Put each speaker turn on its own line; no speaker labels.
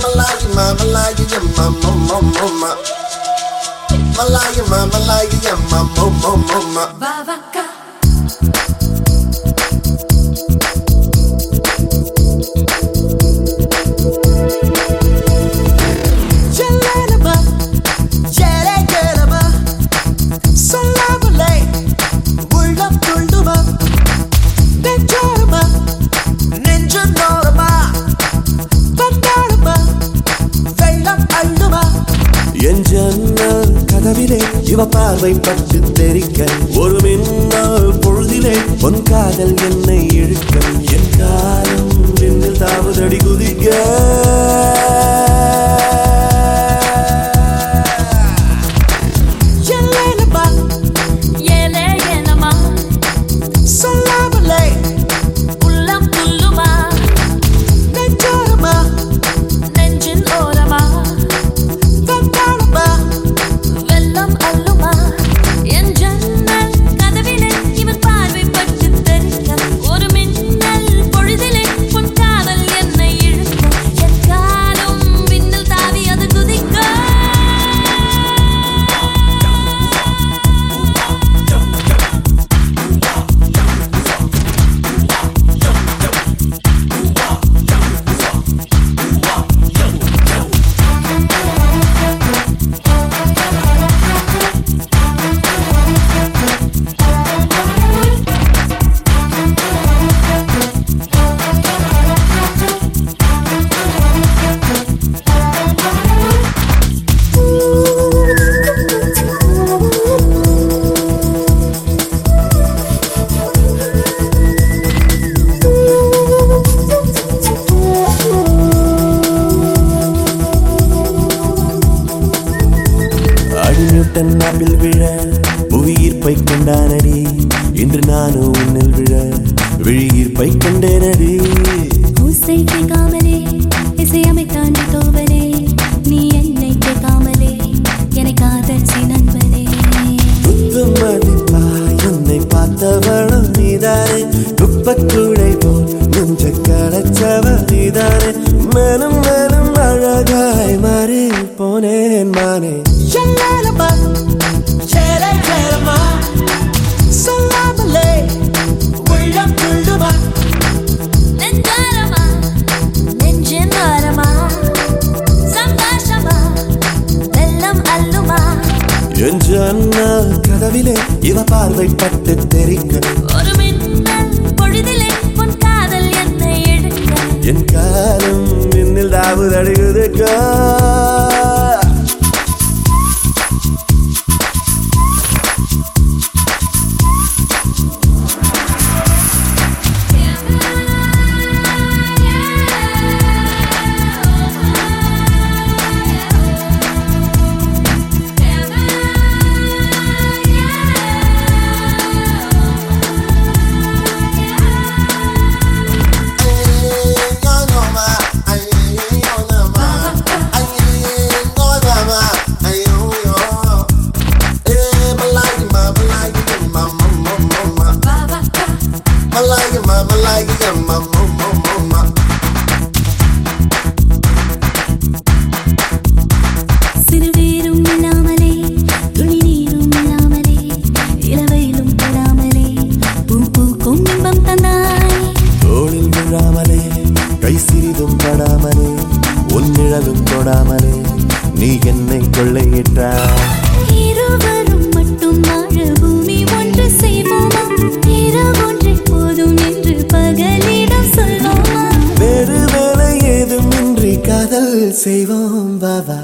malaya,
ma
malaya, ya ma mo mo mo ma. Ma ma mo mo
mo ஜன்னல் இவ பார்வை பட்டு தெரிக்க ஒரு மின்னால் பொழுதிலே உன் காதல் என்னை இழுக்க நாப்பில் விழ புவியீர்ப்பை கொண்டானடி இன்று நானும் உன்னில் விழ விழியீர்ப்பை கண்டேனடி
ஓசை கேட்காமலே இசையமைத்தான் தோவனே நீ என்னை கேட்காமலே என்னை காதல் நண்பனே.
மதிப்பா என்னை பார்த்தவளும் நீதானே. குப்பக்கூடை போல் நெஞ்ச களைச்சவ நீதானே. மேலும் கதவிலே இவ பார்வை பட்டு தெரிக்க
ஒரு பொழுதிலே உன் காதல் என்னை எடுக்க.
என் காலம் மின்னில் தாவு
சிறுவேரும் இல்லாமலே துளி நீரும் இல்லாமலே இளவையிலும் தொடாமலே பூ பூக்கும் இன்பம் தந்தாய்
தோளில் விழாமலே கை சிறிதும் படாமலே உன் நிழலும் தொடாமலே நீ என்னை கொள்ளையிட்டாய்.
பகலிடம் சொல்வோமா?
வேறு வேலை ஏதுமின்றி காதல் செய்வோம் பாபா